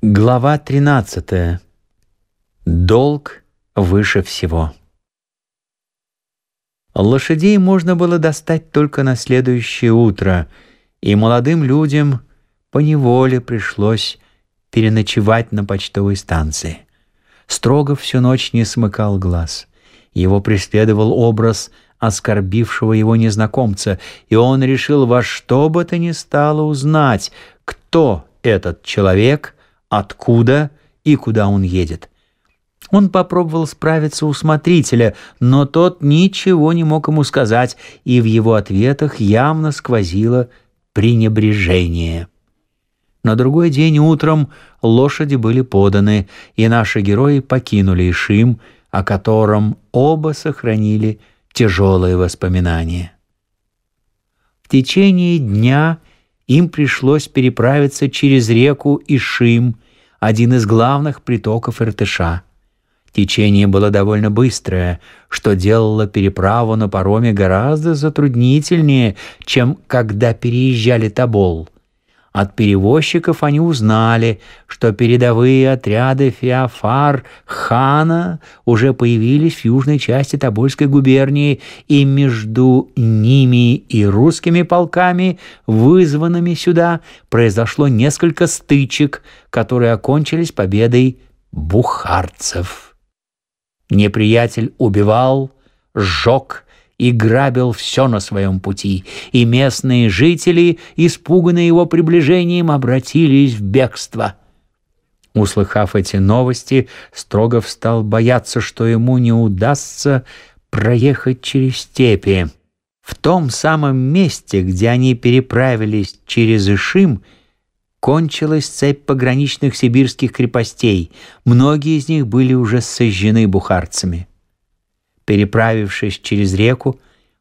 Глава 13. Долг выше всего. Лошадей можно было достать только на следующее утро, и молодым людям поневоле пришлось переночевать на почтовой станции. Строгов всю ночь не смыкал глаз. Его преследовал образ оскорбившего его незнакомца, и он решил во что бы то ни стало узнать, кто этот человек — откуда и куда он едет. Он попробовал справиться у смотрителя, но тот ничего не мог ему сказать, и в его ответах явно сквозило пренебрежение. На другой день утром лошади были поданы, и наши герои покинули Ишим, о котором оба сохранили тяжелые воспоминания. В течение дня им пришлось переправиться через реку Ишим, один из главных притоков Иртыша. Течение было довольно быстрое, что делало переправу на пароме гораздо затруднительнее, чем когда переезжали Тобол. От перевозчиков они узнали, что передовые отряды Феофар хана уже появились в южной части Тобольской губернии, и между ними и русскими полками, вызванными сюда, произошло несколько стычек, которые окончились победой бухарцев. Неприятель убивал, сжег и грабил все на своем пути, и местные жители, испуганные его приближением, обратились в бегство. Услыхав эти новости, Строгов стал бояться, что ему не удастся проехать через степи. В том самом месте, где они переправились через Ишим, кончилась цепь пограничных сибирских крепостей. Многие из них были уже сожжены бухарцами. Переправившись через реку,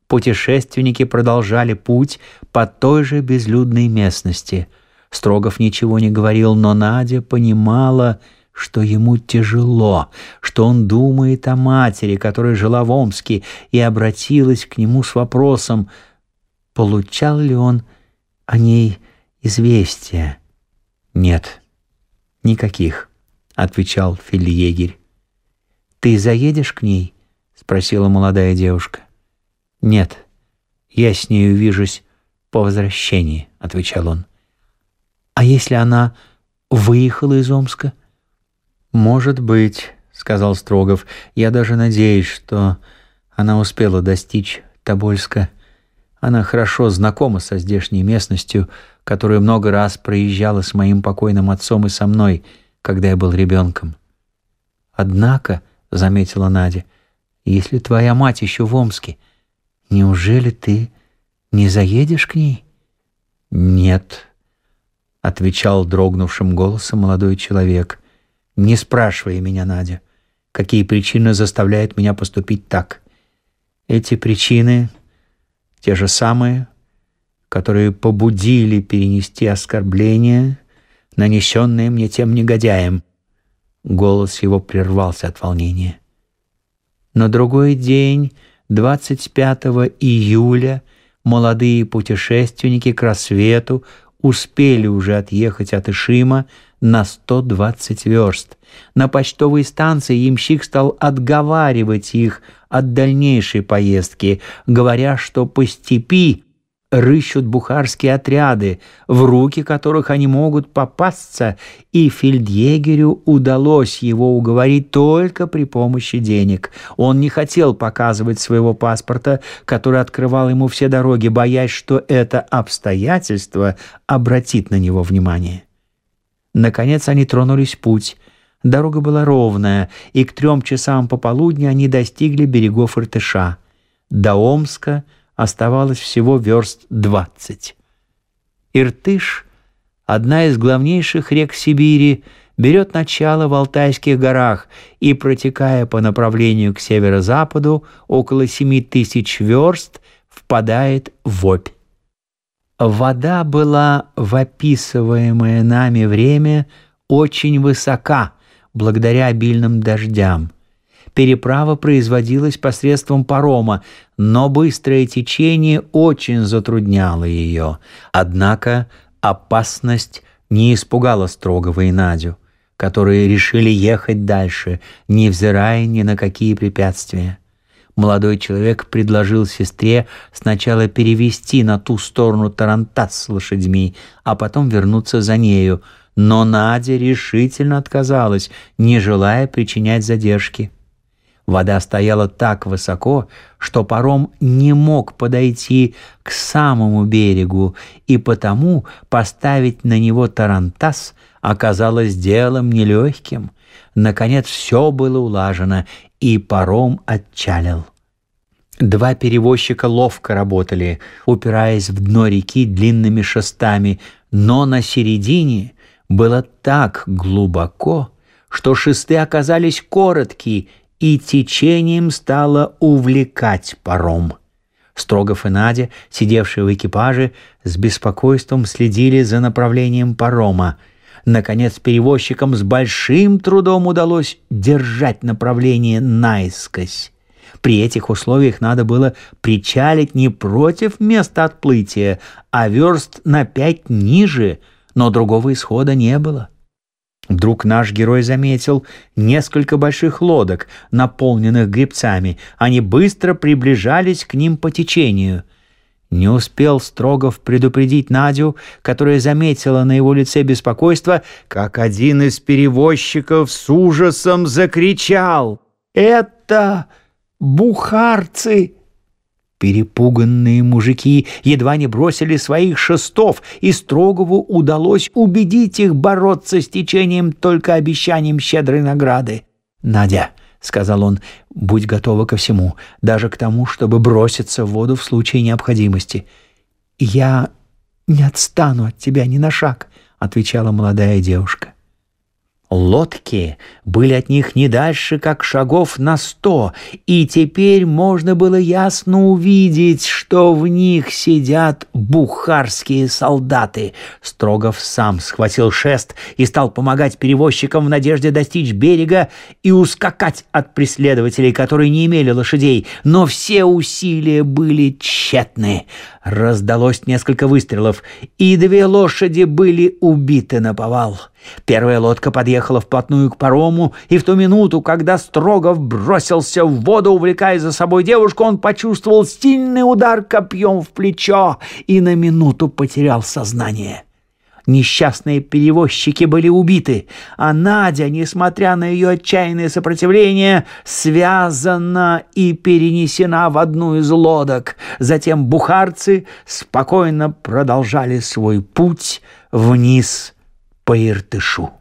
путешественники продолжали путь по той же безлюдной местности. Строгов ничего не говорил, но Надя понимала, что ему тяжело, что он думает о матери, которая жила в Омске, и обратилась к нему с вопросом, получал ли он о ней известия. «Нет, никаких», — отвечал фельдъегерь. «Ты заедешь к ней?» Спросила молодая девушка. «Нет, я с ней увижусь по возвращении», — отвечал он. «А если она выехала из Омска?» «Может быть», — сказал Строгов. «Я даже надеюсь, что она успела достичь Тобольска. Она хорошо знакома со здешней местностью, которую много раз проезжала с моим покойным отцом и со мной, когда я был ребенком». «Однако», — заметила Надя, — если твоя мать еще в Омске, неужели ты не заедешь к ней? Нет, отвечал дрогнувшим голосом молодой человек. Не спрашивай меня, Надя, какие причины заставляют меня поступить так. Эти причины те же самые, которые побудили перенести оскорбление, нанесенное мне тем негодяем. Голос его прервался от волнения. На другой день, 25 июля, молодые путешественники к рассвету успели уже отъехать от Ишима на 120 верст. На почтовой станции ямщик стал отговаривать их от дальнейшей поездки, говоря, что по степи рыщут бухарские отряды, в руки которых они могут попасться, и фельдъегерю удалось его уговорить только при помощи денег. Он не хотел показывать своего паспорта, который открывал ему все дороги, боясь, что это обстоятельство обратит на него внимание. Наконец они тронулись в путь. Дорога была ровная, и к трем часам пополудни они достигли берегов Иртыша. До Омска – оставалось всего верст двадцать. Иртыш, одна из главнейших рек Сибири, берет начало в Алтайских горах и, протекая по направлению к северо-западу около семи тысяч верст, впадает в Обь. Вода была в описываемое нами время очень высока благодаря обильным дождям – Переправа производилась посредством парома, но быстрое течение очень затрудняло ее. Однако опасность не испугала Строгова и Надю. которые решили ехать дальше, невзирая ни на какие препятствия. Молодой человек предложил сестре сначала перевести на ту сторону тарантас с лошадьми, а потом вернуться за нею, но Надя решительно отказалась, не желая причинять задержки. Вода стояла так высоко, что паром не мог подойти к самому берегу, и потому поставить на него тарантас оказалось делом нелегким. Наконец все было улажено, и паром отчалил. Два перевозчика ловко работали, упираясь в дно реки длинными шестами, но на середине было так глубоко, что шесты оказались короткие и течением стало увлекать паром. Строгов и Надя, сидевшие в экипаже, с беспокойством следили за направлением парома. Наконец, перевозчикам с большим трудом удалось держать направление наискось. При этих условиях надо было причалить не против места отплытия, а верст на пять ниже, но другого исхода не было. Вдруг наш герой заметил несколько больших лодок, наполненных гребцами. Они быстро приближались к ним по течению. Не успел Строгов предупредить Надю, которая заметила на его лице беспокойство, как один из перевозчиков с ужасом закричал «Это бухарцы!» Перепуганные мужики едва не бросили своих шестов, и Строгову удалось убедить их бороться с течением только обещанием щедрой награды. «Надя», — сказал он, — «будь готова ко всему, даже к тому, чтобы броситься в воду в случае необходимости». «Я не отстану от тебя ни на шаг», — отвечала молодая девушка. Лодки были от них не дальше, как шагов на сто, и теперь можно было ясно увидеть, что в них сидят бухарские солдаты. Строгов сам схватил шест и стал помогать перевозчикам в надежде достичь берега и ускакать от преследователей, которые не имели лошадей, но все усилия были тщетны. Раздалось несколько выстрелов, и две лошади были убиты на повал. Первая лодка подъехала вплотную к парому, и в ту минуту, когда Строгов бросился в воду, увлекая за собой девушку, он почувствовал сильный удар копьем в плечо и на минуту потерял сознание. Несчастные перевозчики были убиты, а Надя, несмотря на ее отчаянное сопротивление, связана и перенесена в одну из лодок. Затем бухарцы спокойно продолжали свой путь вниз по.